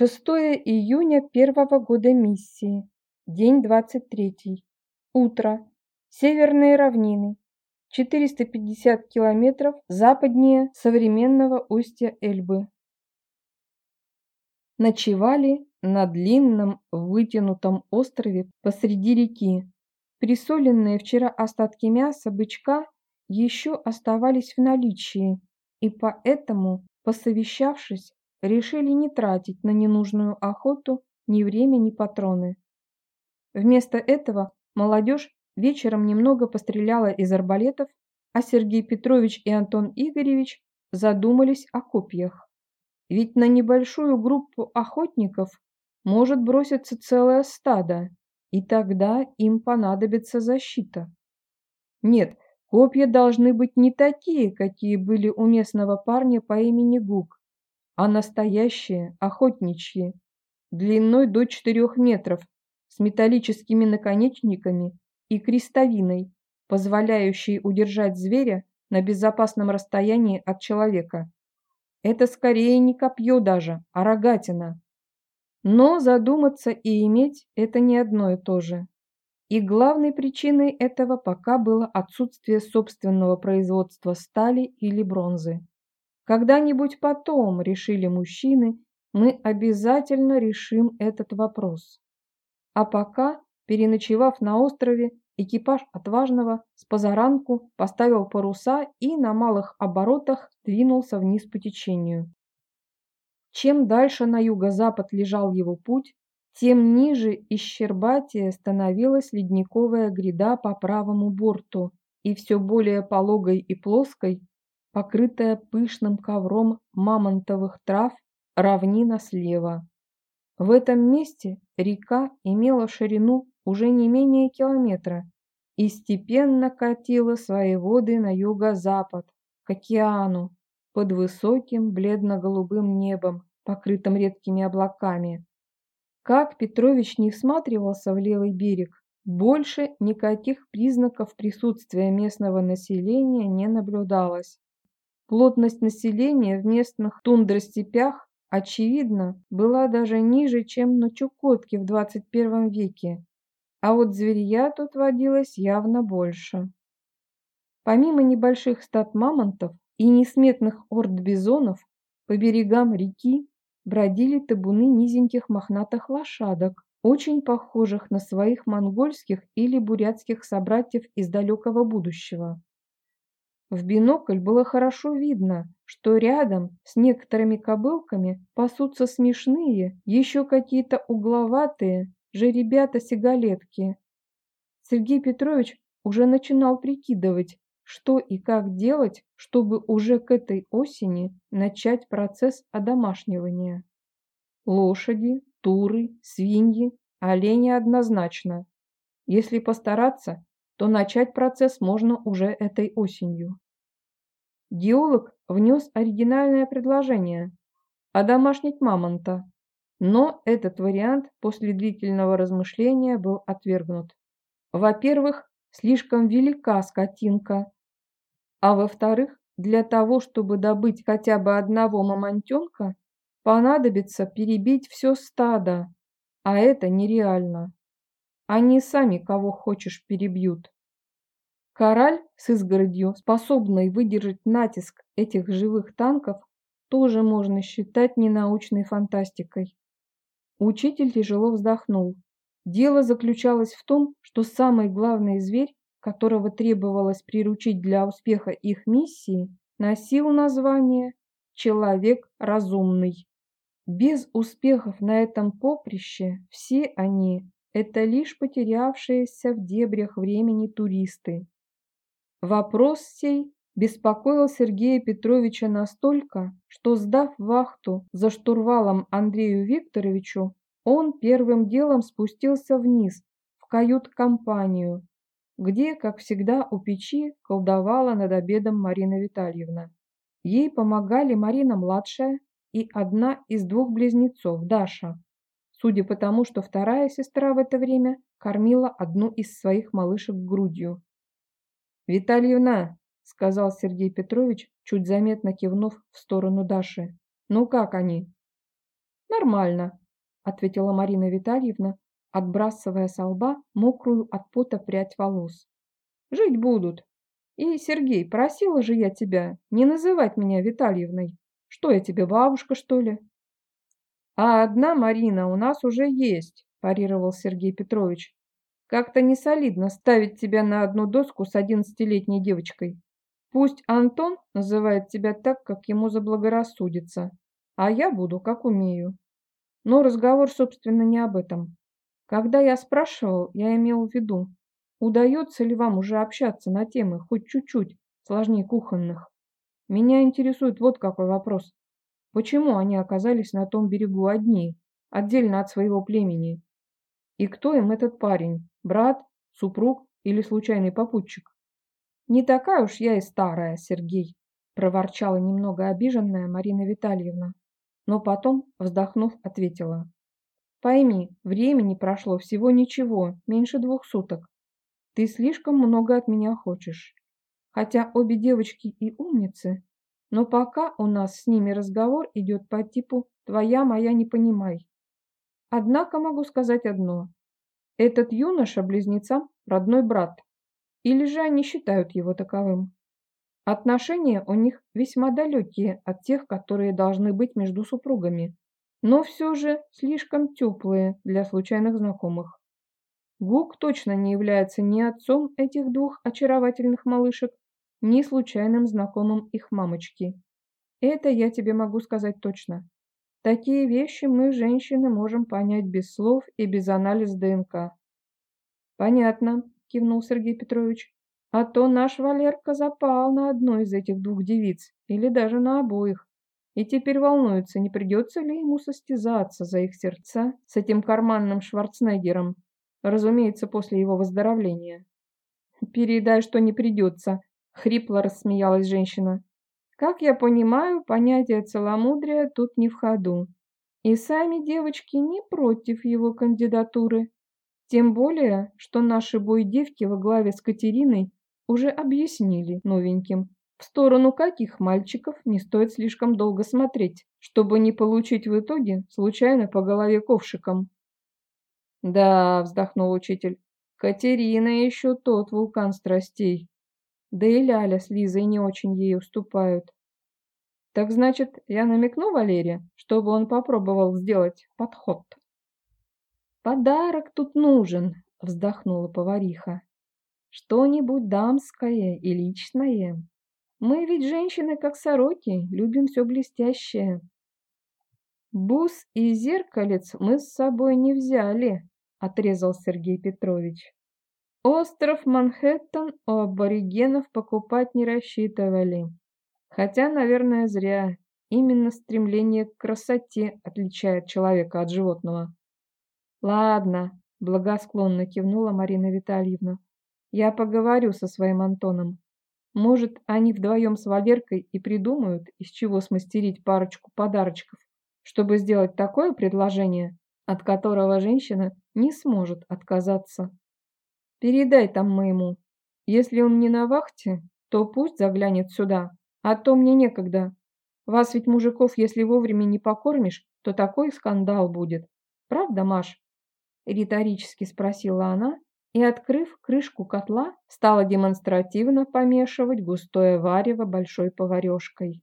6 июня первого года миссии. День 23. Утро. Северные равнины. 450 километров западнее современного устья Эльбы. Ночевали на длинном вытянутом острове посреди реки. Присоленные вчера остатки мяса бычка еще оставались в наличии, и поэтому, посовещавшись, решили не тратить на ненужную охоту ни время, ни патроны. Вместо этого молодежь вечером немного постреляла из арбалетов, а Сергей Петрович и Антон Игоревич задумались о копьях. Ведь на небольшую группу охотников может броситься целое стадо, и тогда им понадобится защита. Нет, копья должны быть не такие, какие были у местного парня по имени Гук, а настоящие, охотничьи, длиной до 4 метров, с металлическими наконечниками и крестовиной, позволяющей удержать зверя на безопасном расстоянии от человека. Это скорее не копье даже, а рогатина. Но задуматься и иметь – это не одно и то же. И главной причиной этого пока было отсутствие собственного производства стали или бронзы. Когда-нибудь потом, решили мужчины, мы обязательно решим этот вопрос. А пока, переночевав на острове, экипаж отважного с позаранку поставил паруса и на малых оборотах двинулся вниз по течению. Чем дальше на юго-запад лежал его путь, тем ниже и щербатее становилась ледниковая гряда по правому борту, и все более пологой и плоской покрытая пышным ковром мамонтовых трав, равнина слева. В этом месте река имела ширину уже не менее километра и степенно катила свои воды на юго-запад, к океану, под высоким бледно-голубым небом, покрытым редкими облаками. Как Петрович не всматривался в левый берег, больше никаких признаков присутствия местного населения не наблюдалось. Плотность населения в местных тундростепях, очевидно, была даже ниже, чем на Чукотке в 21 веке, а вот зверья тут водилось явно больше. Помимо небольших стад мамонтов и несметных орд бизонов, по берегам реки бродили табуны низеньких мохнатых лошадок, очень похожих на своих монгольских или бурятских собратьев из далекого будущего. В бинокль было хорошо видно, что рядом с некоторыми кобылками пасутся смешные, еще какие-то угловатые жеребята-сигалетки. Сергей Петрович уже начинал прикидывать, что и как делать, чтобы уже к этой осени начать процесс одомашнивания. Лошади, туры, свиньи, олени однозначно. Если постараться, то начать процесс можно уже этой осенью. Геолог внес оригинальное предложение – одомашнить мамонта, но этот вариант после длительного размышления был отвергнут. Во-первых, слишком велика скотинка, а во-вторых, для того, чтобы добыть хотя бы одного мамонтенка, понадобится перебить все стадо, а это нереально. Они сами кого хочешь перебьют. Кораль с изгородью, способной выдержать натиск этих живых танков, тоже можно считать ненаучной фантастикой. Учитель тяжело вздохнул. Дело заключалось в том, что самый главный зверь, которого требовалось приручить для успеха их миссии, носил название «Человек разумный». Без успехов на этом поприще все они – это лишь потерявшиеся в дебрях времени туристы. Вопрос сей беспокоил Сергея Петровича настолько, что, сдав вахту за штурвалом Андрею Викторовичу, он первым делом спустился вниз, в кают-компанию, где, как всегда, у печи колдовала над обедом Марина Витальевна. Ей помогали Марина-младшая, и одна из двух близнецов, Даша. Судя по тому, что вторая сестра в это время кормила одну из своих малышек грудью. «Витальевна», — сказал Сергей Петрович, чуть заметно кивнув в сторону Даши, — «ну как они?» Нормально, ответила Марина Витальевна, отбрасывая с лба мокрую от пота прядь волос. Жить будут. И, Сергей, просила же я тебя не называть меня Витальевной. Что я тебе, бабушка, что ли? А одна Марина у нас уже есть, парировал Сергей Петрович. Как-то не солидно ставить тебя на одну доску с одиннадцатилетней девочкой. Пусть Антон называет тебя так, как ему заблагорассудится, а я буду, как умею. Но разговор, собственно, не об этом. Когда я спрашивал, я имел в виду, удается ли вам уже общаться на темы хоть чуть-чуть сложнее кухонных. Меня интересует вот какой вопрос. Почему они оказались на том берегу одни, отдельно от своего племени? И кто им этот парень? Брат, супруг или случайный попутчик? Не такая уж я и старая, Сергей, проворчала немного обиженная Марина Витальевна, но потом, вздохнув, ответила. Пойми, времени прошло всего ничего, меньше двух суток. Ты слишком много от меня хочешь. Хотя обе девочки и умницы, но пока у нас с ними разговор идет по типу «твоя, моя, не понимай». Однако могу сказать одно. Этот юноша близнецам родной брат. Или же они считают его таковым? Отношения у них весьма далекие от тех, которые должны быть между супругами, но все же слишком теплые для случайных знакомых. Гук точно не является ни отцом этих двух очаровательных малышек, ни случайным знакомым их мамочки. Это я тебе могу сказать точно. Такие вещи мы, женщины, можем понять без слов и без анализа ДНК. Понятно, кивнул Сергей Петрович. А то наш Валерка запал на одну из этих двух девиц, или даже на обоих. И теперь волнуется, не придется ли ему состязаться за их сердца с этим карманным Шварценеггером, разумеется, после его выздоровления. «Передай, что не придется», — хрипло рассмеялась женщина. «Как я понимаю, понятие целомудрия тут не в ходу. И сами девочки не против его кандидатуры. Тем более, что наши бойдевки во главе с Катериной уже объяснили новеньким, в сторону каких мальчиков не стоит слишком долго смотреть, чтобы не получить в итоге случайно по голове ковшиком. «Да», — вздохнул учитель, — «Катерина еще тот вулкан страстей. Да и Ляля с Лизой не очень ей уступают. Так значит, я намекну Валере, чтобы он попробовал сделать подход». «Подарок тут нужен», — вздохнула повариха. «Что-нибудь дамское и личное. Мы ведь женщины, как сороки, любим все блестящее». «Бус и зеркалец мы с собой не взяли», — отрезал Сергей Петрович. «Остров Манхэттен у аборигенов покупать не рассчитывали. Хотя, наверное, зря. Именно стремление к красоте отличает человека от животного». «Ладно», — благосклонно кивнула Марина Витальевна. «Я поговорю со своим Антоном. Может, они вдвоем с Валеркой и придумают, из чего смастерить парочку подарочков, чтобы сделать такое предложение, от которого женщина не сможет отказаться. Передай там моему. Если он не на вахте, то пусть заглянет сюда, а то мне некогда. Вас ведь, мужиков, если вовремя не покормишь, то такой скандал будет. Правда, Маш?» риторически спросила она и, открыв крышку котла, стала демонстративно помешивать густое варево большой поварешкой.